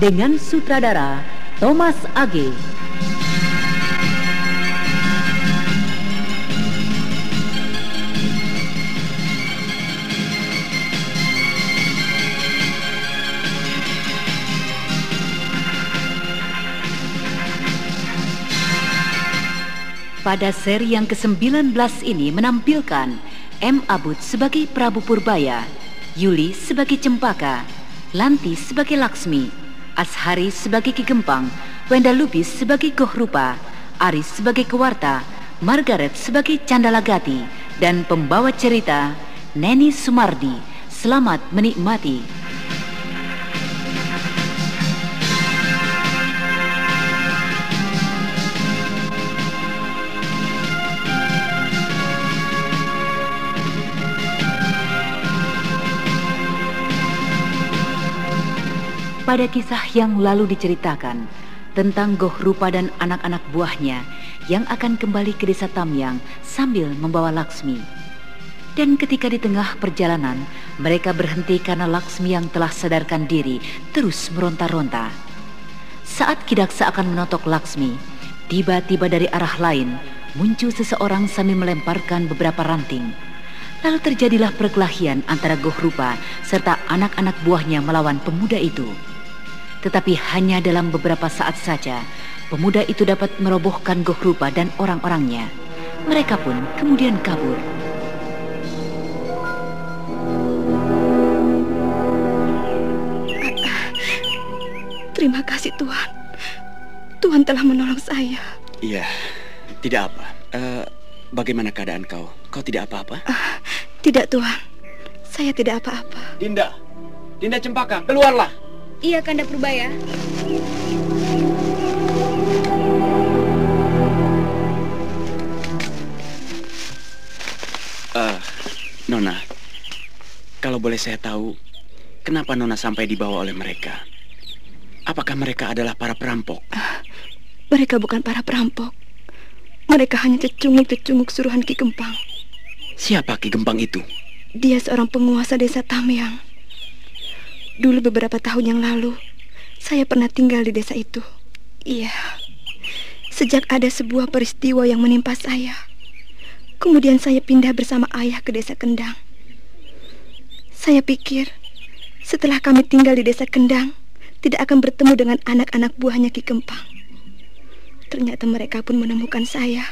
dengan sutradara Thomas Age. Pada seri yang ke-19 ini menampilkan M. Abud sebagai Prabu Purbaya, Yuli sebagai Cempaka, Lanti sebagai Laksmi, Ashari sebagai Ki Gempang, Wenda Lubis sebagai Gohrupa, Aris sebagai Kewarta, Margaret sebagai Candalagati, dan pembawa cerita Neni Sumardi. Selamat menikmati. Pada kisah yang lalu diceritakan tentang Goh Rupa dan anak-anak buahnya yang akan kembali ke desa Tamyang sambil membawa Laksmi. Dan ketika di tengah perjalanan, mereka berhenti karena Laksmi yang telah sadarkan diri terus meronta-ronta. Saat Kidaksa akan menotok Laksmi, tiba-tiba dari arah lain muncul seseorang sambil melemparkan beberapa ranting. Lalu terjadilah perkelahian antara Goh Rupa serta anak-anak buahnya melawan pemuda itu. Tetapi hanya dalam beberapa saat saja, pemuda itu dapat merobohkan Goh Rupa dan orang-orangnya. Mereka pun kemudian kabur. Terima kasih Tuhan. Tuhan telah menolong saya. Iya, tidak apa. Uh, bagaimana keadaan kau? Kau tidak apa-apa? Uh, tidak Tuhan, saya tidak apa-apa. Dinda, Dinda Cempaka, keluarlah. Iya, Kanda Purbaya. Uh, Nona, kalau boleh saya tahu, kenapa Nona sampai dibawa oleh mereka? Apakah mereka adalah para perampok? Uh, mereka bukan para perampok. Mereka hanya cecunguk-cecunguk suruhan Ki Gempang. Siapa Ki Gempang itu? Dia seorang penguasa desa Tamyang. Dulu beberapa tahun yang lalu, saya pernah tinggal di desa itu. Iya. Sejak ada sebuah peristiwa yang menimpa saya, kemudian saya pindah bersama ayah ke desa Kendang. Saya pikir setelah kami tinggal di desa Kendang, tidak akan bertemu dengan anak-anak buahnya Ki Kempang. Ternyata mereka pun menemukan saya.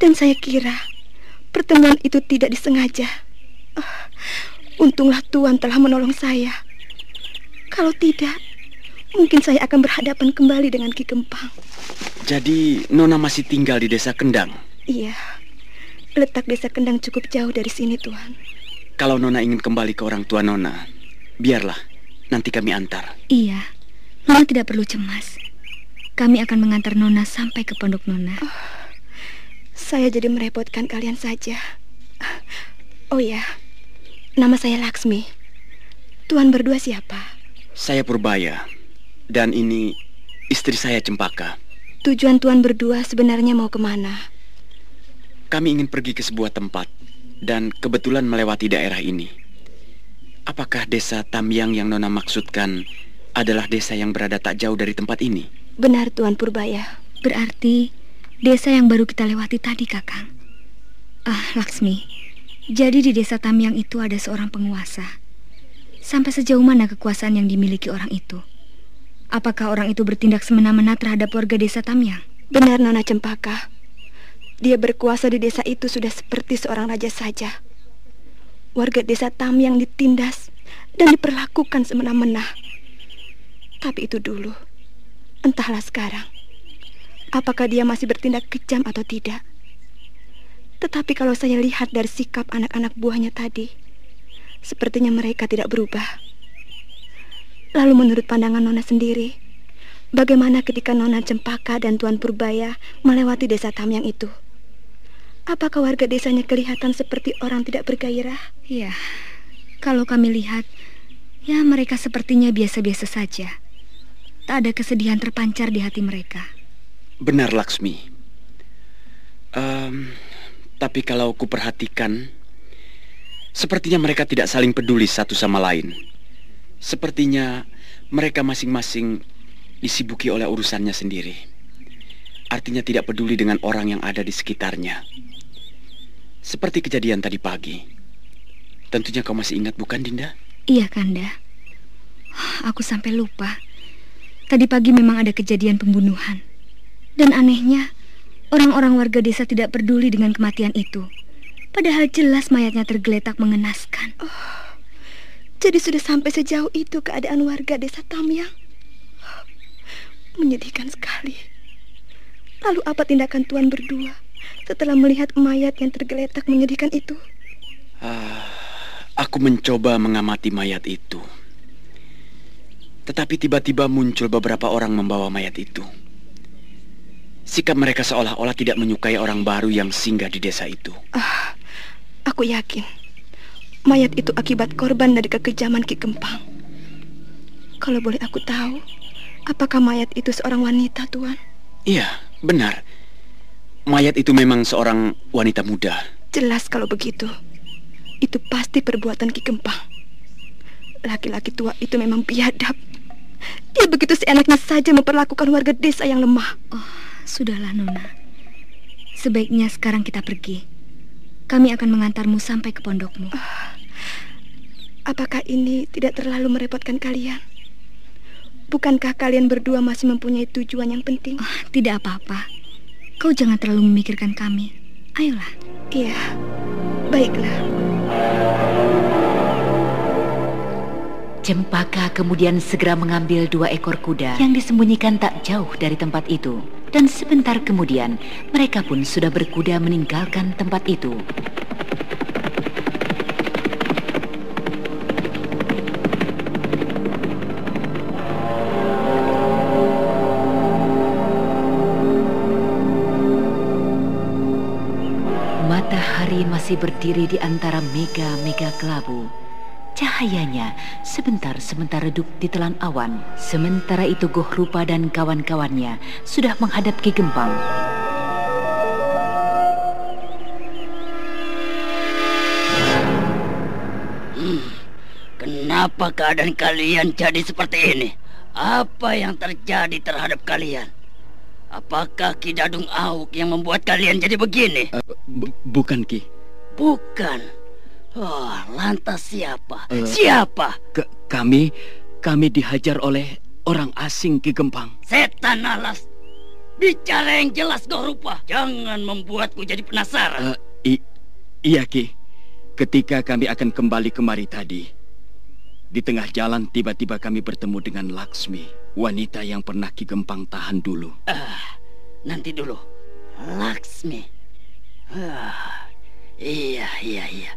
Dan saya kira pertemuan itu tidak disengaja. Uh, untunglah Tuhan telah menolong saya. Kalau tidak, mungkin saya akan berhadapan kembali dengan Ki Kempang. Jadi Nona masih tinggal di desa Kendang? Iya. Letak desa Kendang cukup jauh dari sini, Tuhan. Kalau Nona ingin kembali ke orang tua Nona, biarlah. Nanti kami antar. Iya. Nona tidak perlu cemas. Kami akan mengantar Nona sampai ke pondok Nona. Oh, saya jadi merepotkan kalian saja. Oh ya, nama saya Laksmi. Tuhan berdua siapa? Saya Purbaya. Dan ini istri saya Cempaka. Tujuan Tuhan berdua sebenarnya mau ke mana? Kami ingin pergi ke sebuah tempat dan kebetulan melewati daerah ini. Apakah desa Tamyang yang Nona maksudkan adalah desa yang berada tak jauh dari tempat ini? Benar Tuan Purbaya. Berarti desa yang baru kita lewati tadi, Kakang. Ah, Laksmi. Jadi di desa Tamyang itu ada seorang penguasa. Sampai sejauh mana kekuasaan yang dimiliki orang itu? Apakah orang itu bertindak semena-mena terhadap warga desa Tamyang? Benar Nona Cempaka. Dia berkuasa di desa itu sudah seperti seorang raja saja. Warga desa Tamyang ditindas dan diperlakukan semena-mena. Tapi itu dulu. Entahlah sekarang. Apakah dia masih bertindak kejam atau tidak? Tetapi kalau saya lihat dari sikap anak-anak buahnya tadi, sepertinya mereka tidak berubah. Lalu menurut pandangan Nona sendiri, bagaimana ketika Nona Cempaka dan Tuan Purbaya melewati desa Tamyang itu? Apakah warga desanya kelihatan seperti orang tidak bergairah? Ya, kalau kami lihat, ya mereka sepertinya biasa-biasa saja. Tak ada kesedihan terpancar di hati mereka. Benar, Laksmi. Um, tapi kalau kuperhatikan, sepertinya mereka tidak saling peduli satu sama lain. Sepertinya mereka masing-masing disibuki oleh urusannya sendiri. Artinya tidak peduli dengan orang yang ada di sekitarnya. Seperti kejadian tadi pagi. Tentunya kau masih ingat bukan, Dinda? Iya, Kanda. Aku sampai lupa. Tadi pagi memang ada kejadian pembunuhan. Dan anehnya, orang-orang warga desa tidak peduli dengan kematian itu. Padahal jelas mayatnya tergeletak mengenaskan. Oh. Jadi sudah sampai sejauh itu keadaan warga desa Tamyang. Menyedihkan sekali. Lalu apa tindakan Tuan berdua setelah melihat mayat yang tergeletak menyedihkan itu? Ah, aku mencoba mengamati mayat itu. Tetapi tiba-tiba muncul beberapa orang membawa mayat itu. Sikap mereka seolah-olah tidak menyukai orang baru yang singgah di desa itu. Ah, aku yakin Mayat itu akibat korban dari kekejaman Ki Gempang. Kalau boleh aku tahu, apakah mayat itu seorang wanita, Tuan? Iya, benar. Mayat itu memang seorang wanita muda. Jelas kalau begitu. Itu pasti perbuatan Ki Gempang. Laki-laki tua itu memang biadab. Dia begitu seenaknya saja memperlakukan warga desa yang lemah. Oh, sudahlah, Nona. Sebaiknya sekarang kita pergi. Kami akan mengantarmu sampai ke pondokmu. Uh, apakah ini tidak terlalu merepotkan kalian? Bukankah kalian berdua masih mempunyai tujuan yang penting? Oh, tidak apa-apa. Kau jangan terlalu memikirkan kami. Ayolah. Iya, baiklah. Cempaka kemudian segera mengambil dua ekor kuda yang disembunyikan tak jauh dari tempat itu. Dan sebentar kemudian, mereka pun sudah berkuda meninggalkan tempat itu. Matahari masih berdiri di antara mega-mega kelabu Cahayanya sebentar-sebentar redup di telan awan. Sementara itu Goh Rupa dan kawan-kawannya sudah menghadap Ki Gempang. Hmm, kenapa keadaan kalian jadi seperti ini? Apa yang terjadi terhadap kalian? Apakah Ki Dadung Auk yang membuat kalian jadi begini? Uh, bukan Ki. Bukan. Oh, lantas siapa? Uh, siapa? Ke kami, kami dihajar oleh orang asing Ki Gempang. Setan alas. Bicara yang jelas kau rupa. Jangan membuatku jadi penasaran. Uh, iya Ki. Ketika kami akan kembali kemari tadi, di tengah jalan tiba-tiba kami bertemu dengan Laksmi, wanita yang pernah Ki Gempang tahan dulu. Uh, nanti dulu. Laksmi. Uh, iya, iya, iya.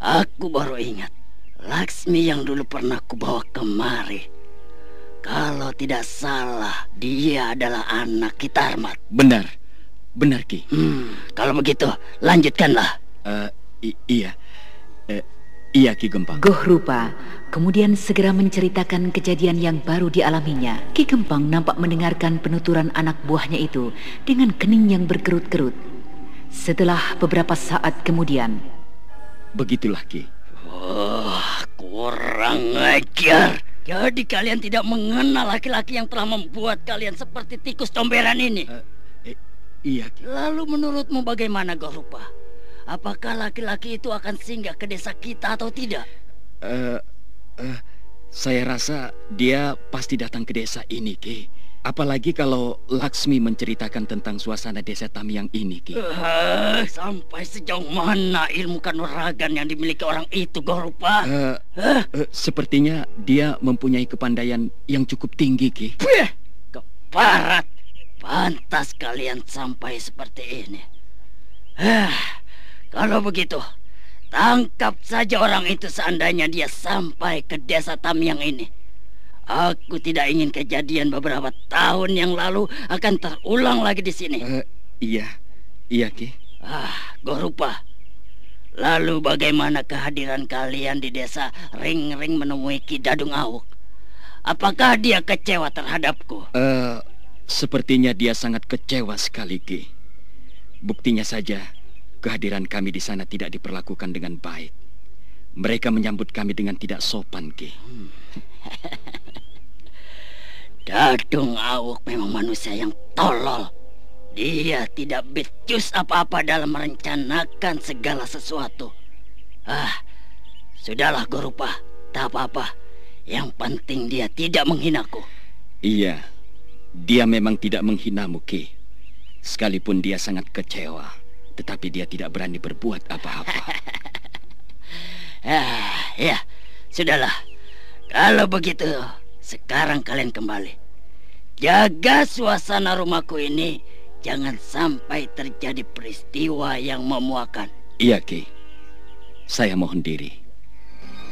Aku baru ingat Laksmi yang dulu pernah kubawa kemari. Kalau tidak salah, dia adalah anak Kitarmat. Benar, benar Ki. Hmm, kalau begitu, lanjutkanlah. Uh, iya, uh, iya Ki Gempang. Goh Rupa kemudian segera menceritakan kejadian yang baru dialaminya. Ki Gempang nampak mendengarkan penuturan anak buahnya itu dengan kening yang berkerut-kerut. Setelah beberapa saat kemudian, Begitulah Ki. Oh, kurang ajar. Jadi kalian tidak mengenal laki-laki yang telah membuat kalian seperti tikus comberan ini? Uh, eh, iya Ki. Lalu menurutmu bagaimana Gorupa? Apakah laki-laki itu akan singgah ke desa kita atau tidak? Uh, uh, Saya rasa dia pasti datang ke desa ini, Ki. Apalagi kalau Laksmi menceritakan tentang suasana desa Tamyang ini, Ki. Uh, sampai sejauh mana ilmu kanuragan yang dimiliki orang itu, Gorupa? Uh, uh, uh, sepertinya dia mempunyai kepandaian yang cukup tinggi, Ki. Keparat. Pantas kalian sampai seperti ini. Uh, kalau begitu, tangkap saja orang itu seandainya dia sampai ke desa Tamyang ini. Aku tidak ingin kejadian beberapa tahun yang lalu akan terulang lagi di sini. Uh, iya, iya Ki. Ah, Gorupa. Lalu bagaimana kehadiran kalian di desa Ring-Ring menemui Ki Dadung Awuk? Apakah dia kecewa terhadapku? Uh, sepertinya dia sangat kecewa sekali, Ki. Buktinya saja, kehadiran kami di sana tidak diperlakukan dengan baik. Mereka menyambut kami dengan tidak sopan, Ki. Hmm. Dadung Awuk memang manusia yang tolol. Dia tidak becus apa-apa dalam merencanakan segala sesuatu. Ah, sudahlah Gorupa, tak apa-apa. Yang penting dia tidak menghinaku. Iya, dia memang tidak menghinamu, Ki. Sekalipun dia sangat kecewa, tetapi dia tidak berani berbuat apa-apa. ah, ya, sudahlah. Kalau begitu, sekarang kalian kembali. Jaga suasana rumahku ini jangan sampai terjadi peristiwa yang memuakan. Iya, Ki. Saya mohon diri.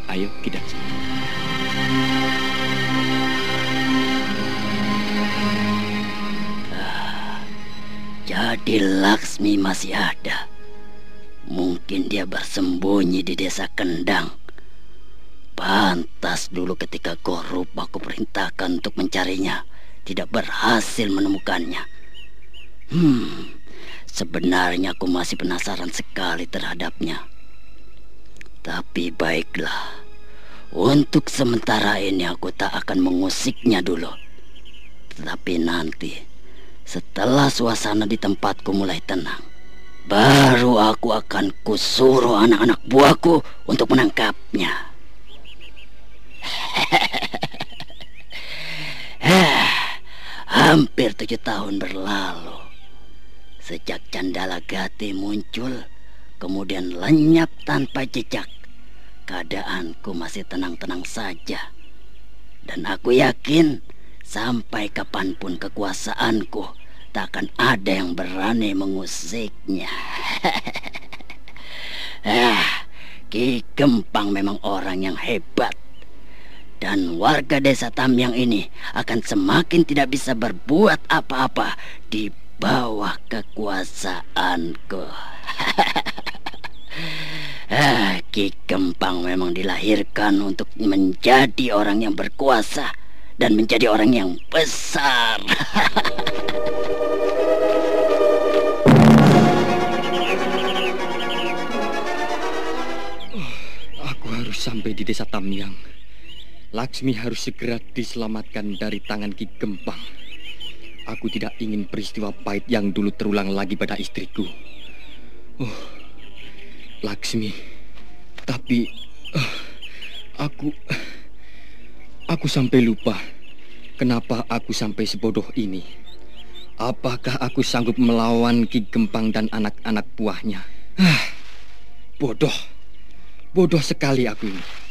Ayo, kita ah, jadi Laksmi masih ada. Mungkin dia bersembunyi di desa Kendang. Pantas dulu ketika korup aku perintahkan untuk mencarinya tidak berhasil menemukannya. Hmm, sebenarnya aku masih penasaran sekali terhadapnya. Tapi baiklah, untuk sementara ini aku tak akan mengusiknya dulu. Tetapi nanti, setelah suasana di tempatku mulai tenang, baru aku akan kusuruh anak-anak buahku untuk menangkapnya. Hampir tujuh tahun berlalu sejak Candala Gati muncul, kemudian lenyap tanpa jejak. Keadaanku masih tenang-tenang saja, dan aku yakin sampai kapan pun kekuasaanku tak akan ada yang berani mengusiknya. ah, Ki Gempang memang orang yang hebat dan warga desa Tamyang ini akan semakin tidak bisa berbuat apa-apa di bawah kekuasaanku. ah, Ki Kempang memang dilahirkan untuk menjadi orang yang berkuasa dan menjadi orang yang besar. oh, aku harus sampai di desa Tamyang. Laksmi harus segera diselamatkan dari tangan Ki Gempang. Aku tidak ingin peristiwa pahit yang dulu terulang lagi pada istriku. Oh, Laksmi. Tapi uh, aku aku sampai lupa kenapa aku sampai sebodoh ini. Apakah aku sanggup melawan Ki Gempang dan anak-anak buahnya? Ah, bodoh. Bodoh sekali aku ini.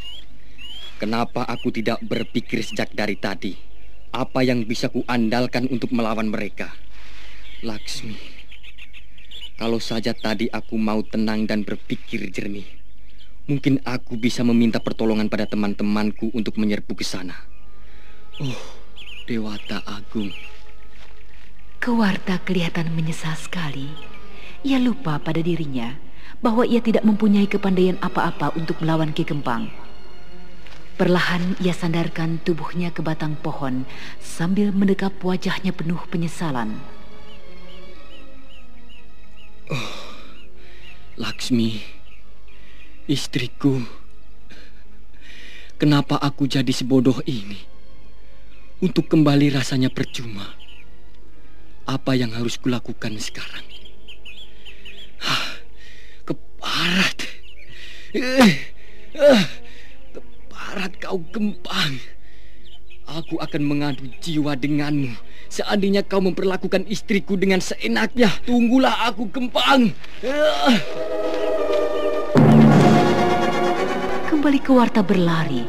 Kenapa aku tidak berpikir sejak dari tadi? Apa yang bisa kuandalkan untuk melawan mereka? Laksmi, kalau saja tadi aku mau tenang dan berpikir jernih, mungkin aku bisa meminta pertolongan pada teman-temanku untuk menyerbu ke sana. Oh, Dewata Agung. Kewarta kelihatan menyesal sekali. Ia lupa pada dirinya bahwa ia tidak mempunyai kepandaian apa-apa untuk melawan Ki Kempang. Perlahan ia sandarkan tubuhnya ke batang pohon sambil mendekap wajahnya penuh penyesalan. Oh, Laksmi, istriku, kenapa aku jadi sebodoh ini? Untuk kembali rasanya percuma. Apa yang harus kulakukan sekarang? Hah, keparat. Eh, eh darat kau gempang. Aku akan mengadu jiwa denganmu. Seandainya kau memperlakukan istriku dengan seenaknya, tunggulah aku gempang. Kembali ke warta berlari,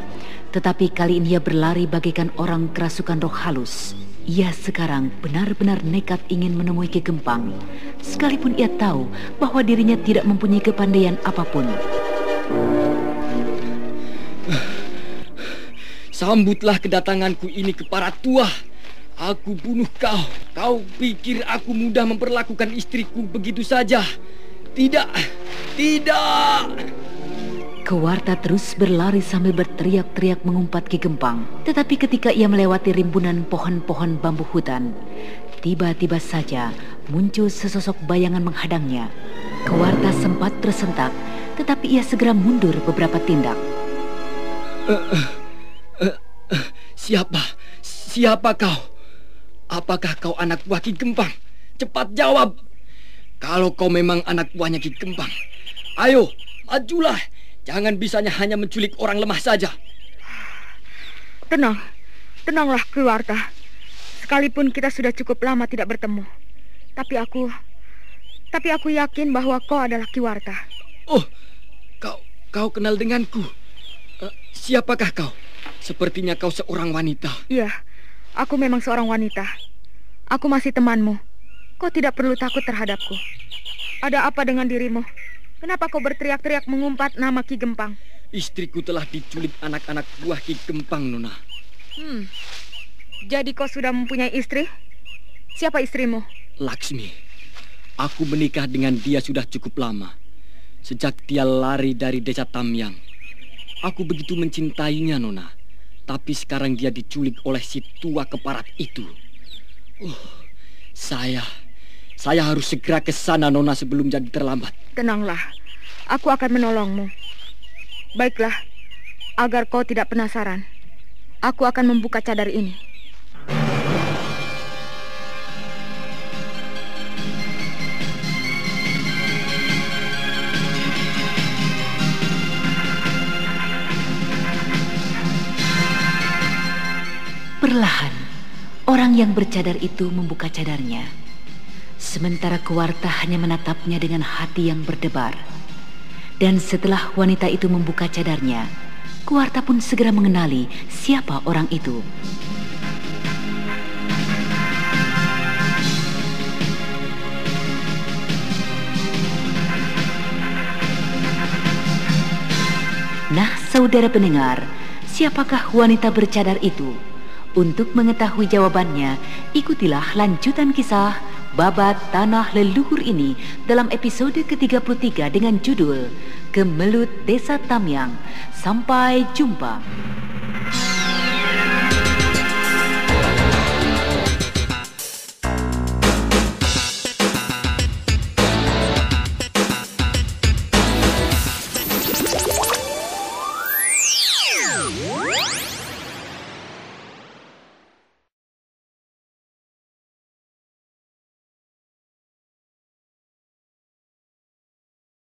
tetapi kali ini ia berlari bagaikan orang kerasukan roh halus. Ia sekarang benar-benar nekat ingin menemui Ki Gempang, sekalipun ia tahu bahwa dirinya tidak mempunyai kepandaian apa pun. Sambutlah kedatanganku ini ke para tua. Aku bunuh kau. Kau pikir aku mudah memperlakukan istriku begitu saja? Tidak, tidak. Kewarta terus berlari sambil berteriak-teriak mengumpat Ki Gempang. Tetapi ketika ia melewati rimbunan pohon-pohon bambu hutan, tiba-tiba saja muncul sesosok bayangan menghadangnya. Kewarta sempat tersentak, tetapi ia segera mundur beberapa tindak. Uh, uh, uh, uh, siapa? Siapa kau? Apakah kau anak buah Ki Gempang? Cepat jawab. Kalau kau memang anak buahnya Ki Gempang, ayo majulah Jangan bisanya hanya menculik orang lemah saja. Tenang, tenanglah keluarga. Sekalipun kita sudah cukup lama tidak bertemu. Tapi aku, tapi aku yakin bahwa kau adalah Kiwarta. Oh, kau, kau kenal denganku. Uh, siapakah kau? Sepertinya kau seorang wanita. Iya, aku memang seorang wanita. Aku masih temanmu. Kau tidak perlu takut terhadapku. Ada apa dengan dirimu? Kenapa kau berteriak-teriak mengumpat nama Ki Gempang? Istriku telah diculik anak-anak buah Ki Gempang, Nona. Hmm. Jadi kau sudah mempunyai istri? Siapa istrimu? Laksmi. Aku menikah dengan dia sudah cukup lama. Sejak dia lari dari desa Tamyang. Aku begitu mencintainya, Nona. Tapi sekarang dia diculik oleh si tua keparat itu. Uh, saya saya harus segera ke sana, Nona, sebelum jadi terlambat. Tenanglah, aku akan menolongmu. Baiklah, agar kau tidak penasaran, aku akan membuka cadar ini. Perlahan, orang yang bercadar itu membuka cadarnya. Sementara Kewarta hanya menatapnya dengan hati yang berdebar. Dan setelah wanita itu membuka cadarnya, Kewarta pun segera mengenali siapa orang itu. Nah, saudara pendengar, siapakah wanita bercadar itu? Untuk mengetahui jawabannya, ikutilah lanjutan kisah babat tanah leluhur ini dalam episode ke-33 dengan judul Kemelut Desa Tamyang. Sampai jumpa.